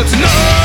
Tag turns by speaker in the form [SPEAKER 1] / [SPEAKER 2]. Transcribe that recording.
[SPEAKER 1] Let's know.